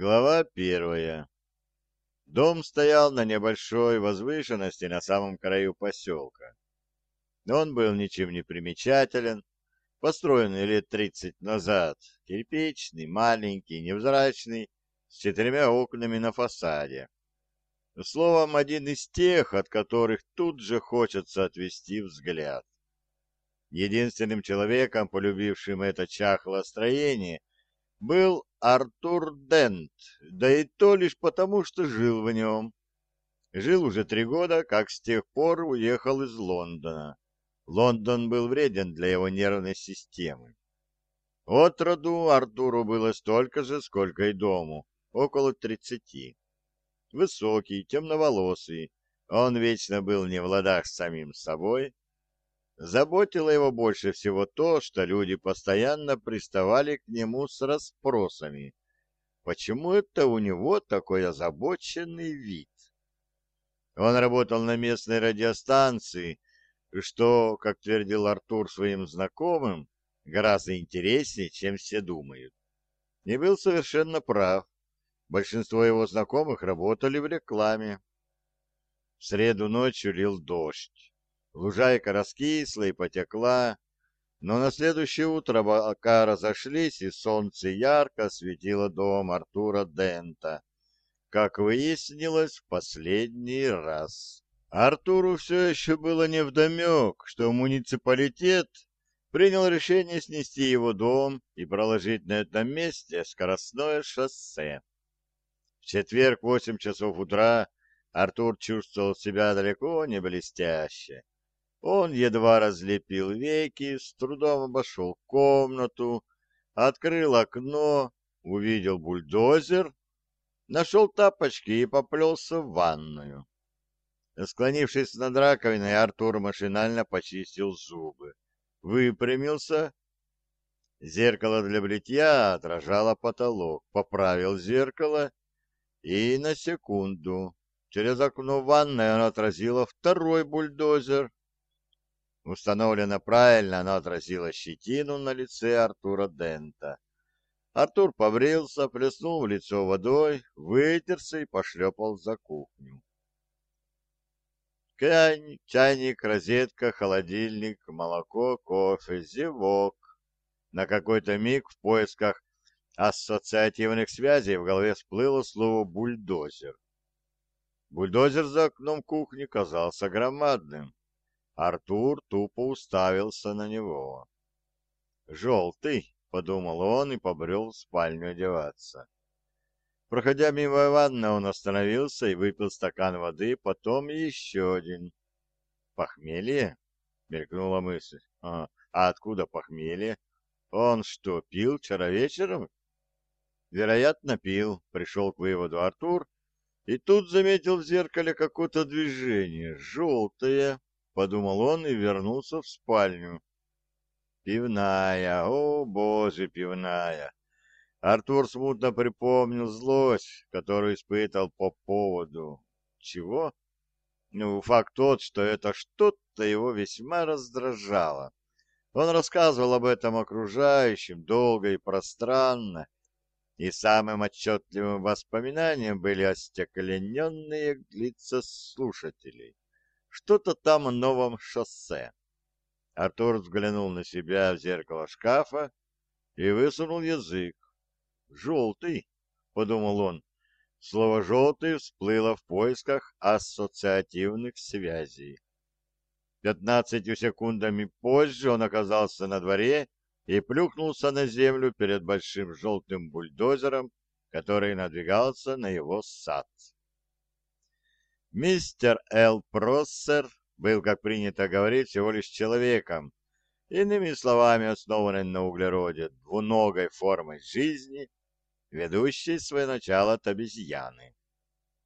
Глава первая. Дом стоял на небольшой возвышенности на самом краю поселка. Он был ничем не примечателен, построенный лет тридцать назад, кирпичный, маленький, невзрачный, с четырьмя окнами на фасаде. Словом, один из тех, от которых тут же хочется отвести взгляд. Единственным человеком, полюбившим это чахлое строение, был Артур Дент, да и то лишь потому, что жил в нем. Жил уже три года, как с тех пор уехал из Лондона. Лондон был вреден для его нервной системы. От роду Артуру было столько же, сколько и дому, около тридцати. Высокий, темноволосый, он вечно был не в ладах с самим собой, Заботило его больше всего то, что люди постоянно приставали к нему с расспросами. Почему это у него такой озабоченный вид? Он работал на местной радиостанции, что, как твердил Артур своим знакомым, гораздо интереснее, чем все думают. И был совершенно прав. Большинство его знакомых работали в рекламе. В среду ночью лил дождь. Лужайка раскисла и потекла, но на следующее утро облака разошлись, и солнце ярко светило дом Артура Дента, как выяснилось в последний раз. Артуру все еще было невдомек, что муниципалитет принял решение снести его дом и проложить на этом месте скоростное шоссе. В четверг в восемь часов утра Артур чувствовал себя далеко не блестяще. Он едва разлепил веки, с трудом обошел комнату, открыл окно, увидел бульдозер, нашел тапочки и поплелся в ванную. Склонившись над раковиной, Артур машинально почистил зубы. Выпрямился. Зеркало для бритья отражало потолок. Поправил зеркало и на секунду. Через окно ванной оно отразило второй бульдозер. Установлено правильно, оно отразило щетину на лице Артура Дента. Артур побрился, плеснул в лицо водой, вытерся и пошлепал за кухню. Чайник, чайник, розетка, холодильник, молоко, кофе, зевок. На какой-то миг в поисках ассоциативных связей в голове всплыло слово «бульдозер». Бульдозер за окном кухни казался громадным. Артур тупо уставился на него. «Желтый», — подумал он и побрел в спальню одеваться. Проходя мимо ванны, он остановился и выпил стакан воды, потом еще один. «Похмелье?» — мелькнула мысль. «А, а откуда похмелье? Он что, пил вчера вечером?» Вероятно, пил, пришел к выводу Артур, и тут заметил в зеркале какое-то движение, желтое, подумал он и вернулся в спальню. Пивная, о боже, пивная. Артур смутно припомнил злость, которую испытал по поводу... Чего? Ну, факт тот, что это что-то его весьма раздражало. Он рассказывал об этом окружающим долго и пространно, и самым отчетливым воспоминанием были остеклененные лица слушателей что-то там о новом шоссе. Артур взглянул на себя в зеркало шкафа и высунул язык. «Желтый», — подумал он. Слово «желтый» всплыло в поисках ассоциативных связей. Пятнадцатью секундами позже он оказался на дворе и плюхнулся на землю перед большим желтым бульдозером, который надвигался на его сад. Мистер Эл Проссер был, как принято говорить, всего лишь человеком, иными словами, основанным на углероде, двуногой формой жизни, ведущей свое начало от обезьяны.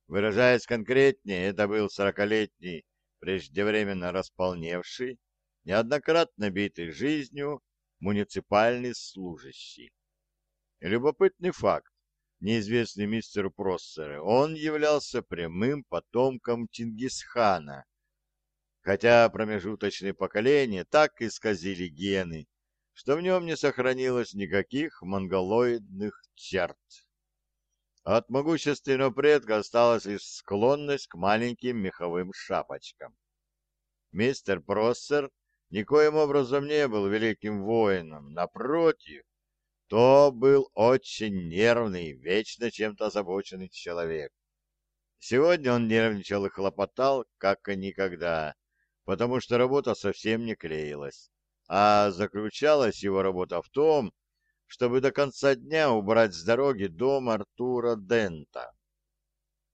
Выражаясь конкретнее, это был сорокалетний, преждевременно располневший, неоднократно битый жизнью муниципальный служащий. Любопытный факт неизвестный мистеру Проссеру, он являлся прямым потомком Чингисхана, хотя промежуточные поколения так исказили гены, что в нем не сохранилось никаких монголоидных черт. От могущественного предка осталась лишь склонность к маленьким меховым шапочкам. Мистер Проссер никоим образом не был великим воином, напротив, то был очень нервный, вечно чем-то озабоченный человек. Сегодня он нервничал и хлопотал, как и никогда, потому что работа совсем не клеилась, а заключалась его работа в том, чтобы до конца дня убрать с дороги дом Артура Дента.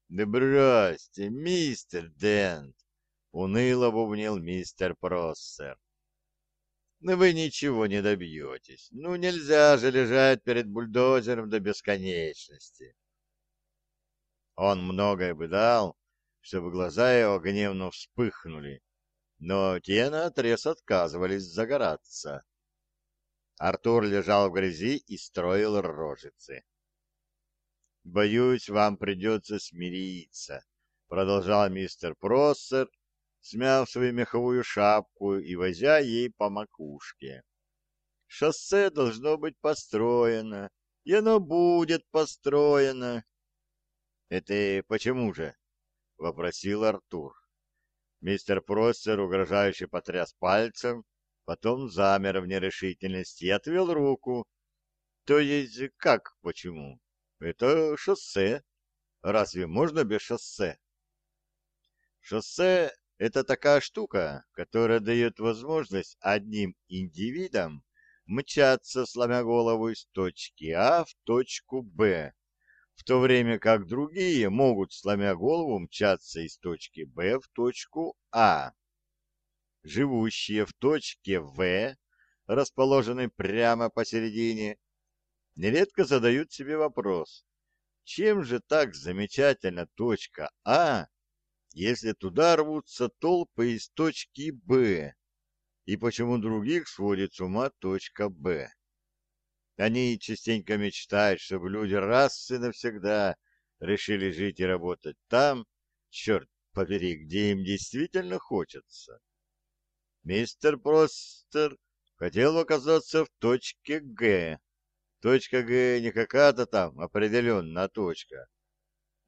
«Да бросьте, мистер Дент!» — уныло бубнил мистер Проссер. «Ну вы ничего не добьетесь. Ну нельзя же лежать перед бульдозером до бесконечности». Он многое бы дал, чтобы глаза его гневно вспыхнули, но те наотрез отказывались загораться. Артур лежал в грязи и строил рожицы. «Боюсь, вам придется смириться», — продолжал мистер Проссер, смяв свою меховую шапку и возя ей по макушке. «Шоссе должно быть построено, и оно будет построено». «Это почему же?» — вопросил Артур. Мистер Проссер угрожающе потряс пальцем, потом замер в нерешительности и отвел руку. То есть как почему? Это шоссе. Разве можно без шоссе? Шоссе — это такая штука, которая дает возможность одним индивидам мчаться, сломя голову из точки А в точку Б, в то время как другие могут, сломя голову, мчаться из точки Б в точку А. Живущие в точке В, расположенной прямо посередине, нередко задают себе вопрос, чем же так замечательна точка А, если туда рвутся толпы из точки Б, и почему других сводит с ума точка Б. Они частенько мечтают, чтобы люди раз и навсегда решили жить и работать там, черт побери, где им действительно хочется. Мистер Простер хотел оказаться в точке Г. Точка Г не какая-то там определенная точка,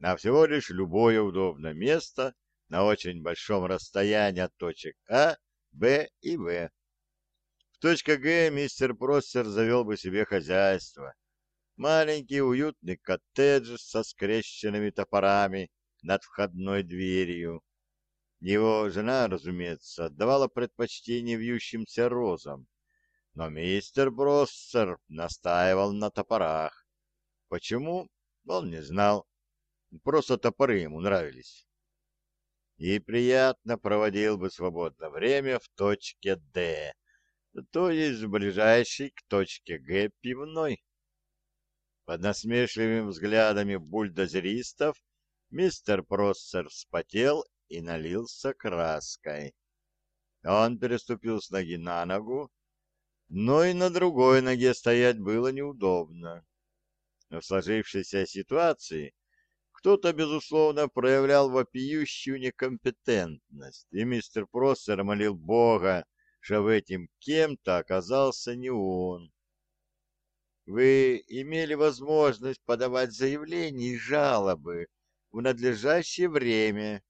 а всего лишь любое удобное место на очень большом расстоянии от точек А, Б и В. В точке Г мистер Простер завел бы себе хозяйство. Маленький уютный коттедж со скрещенными топорами над входной дверью его жена, разумеется, отдавала предпочтение вьющимся розам, но мистер Броссер настаивал на топорах. Почему? Он не знал. Просто топоры ему нравились. И приятно проводил бы свободное время в точке «Д», то есть ближайшей к точке «Г» пивной. Под насмешливыми взглядами бульдозеристов мистер Проссер вспотел и налился краской. Он переступил с ноги на ногу, но и на другой ноге стоять было неудобно. В сложившейся ситуации кто-то, безусловно, проявлял вопиющую некомпетентность, и мистер Простер молил Бога, что в этим кем-то оказался не он. Вы имели возможность подавать заявления и жалобы в надлежащее время,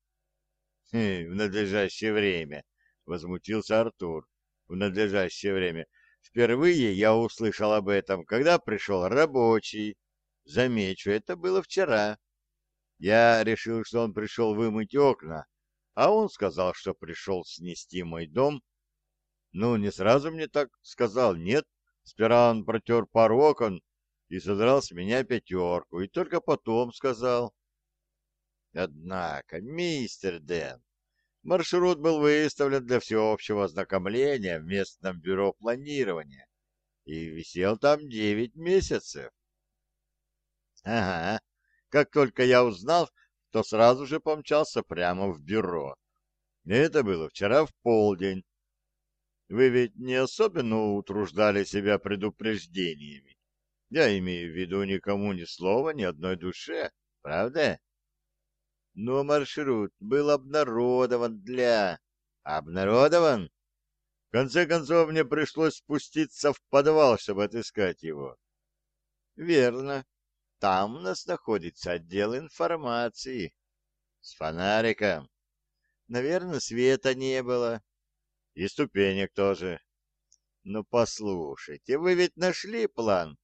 в надлежащее время, — возмутился Артур. В надлежащее время. Впервые я услышал об этом, когда пришел рабочий. Замечу, это было вчера. Я решил, что он пришел вымыть окна, а он сказал, что пришел снести мой дом. Ну, не сразу мне так сказал, нет. Сперва он протер пару окон и содрал с меня пятерку, и только потом сказал. Однако, мистер Дэн, маршрут был выставлен для всеобщего ознакомления в местном бюро планирования и висел там девять месяцев. Ага, как только я узнал, то сразу же помчался прямо в бюро. Это было вчера в полдень. Вы ведь не особенно утруждали себя предупреждениями. Я имею в виду никому ни слова, ни одной душе, правда? но маршрут был обнародован для... Обнародован? В конце концов, мне пришлось спуститься в подвал, чтобы отыскать его. Верно. Там у нас находится отдел информации. С фонариком. Наверное, света не было. И ступенек тоже. Ну, послушайте, вы ведь нашли план?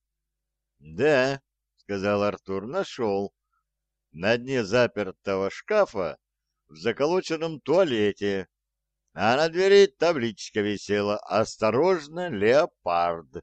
Да, сказал Артур, нашел. На дне запертого шкафа в заколоченном туалете, а на двери табличка висела «Осторожно, леопард».